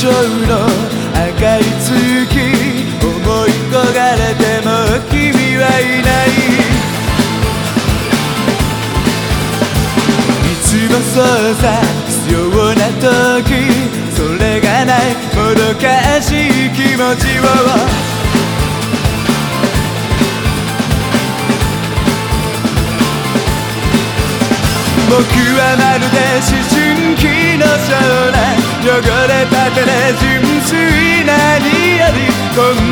章の赤い月思い焦がれても君はいない。いつもそうさ必要な時それがないもどかしい気持ちを。僕はまるで思春期の少年。汚れた純粋なにやりこん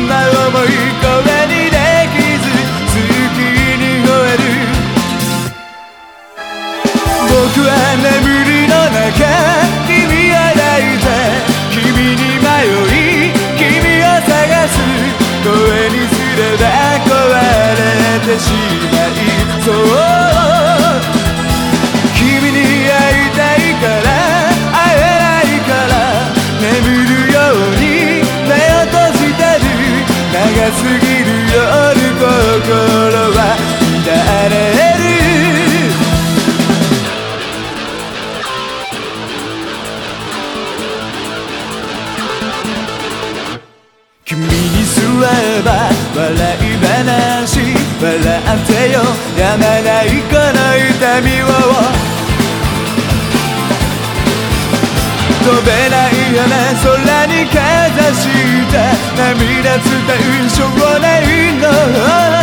れば笑い話笑ってよ。やまないこの痛みを飛べない花空にかざした涙伝う少年の。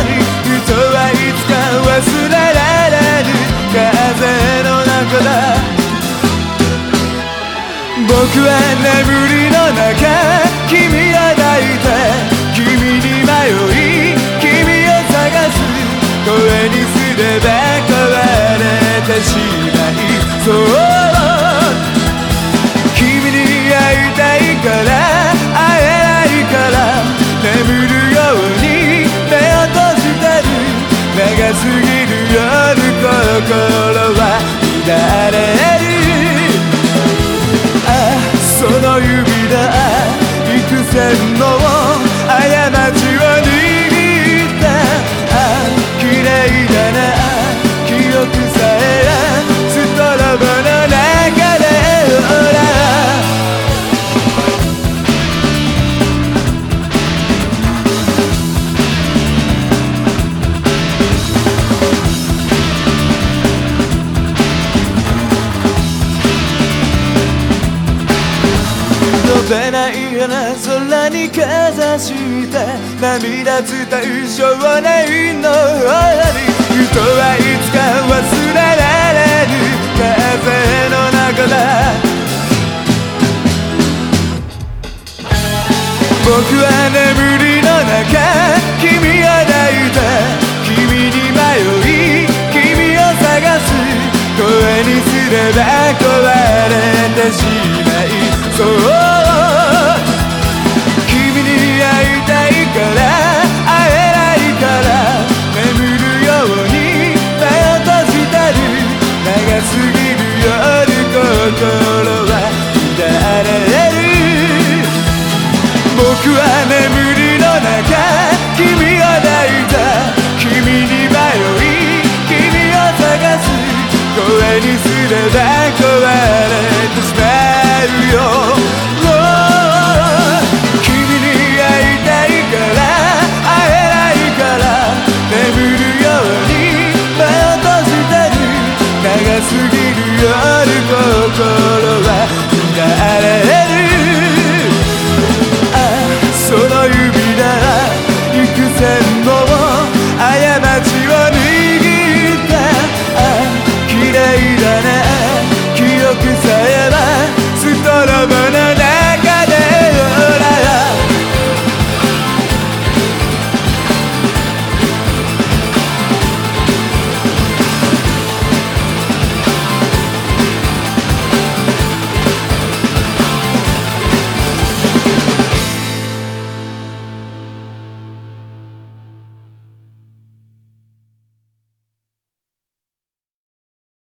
に人はいつか忘れられる。風の中だ。僕は眠り君に会いそうから会えないから眠るように目を閉じてる。長すぎる夜心は乱れる。ああその指だ幾千のべない花空にかざして涙伝う少年のに人はいつか忘れられる風の中だ。僕は眠りの中。君を抱いて。君に迷い。君を探す。声にすれば壊れてしまい君を探す声にすれば壊れてしまう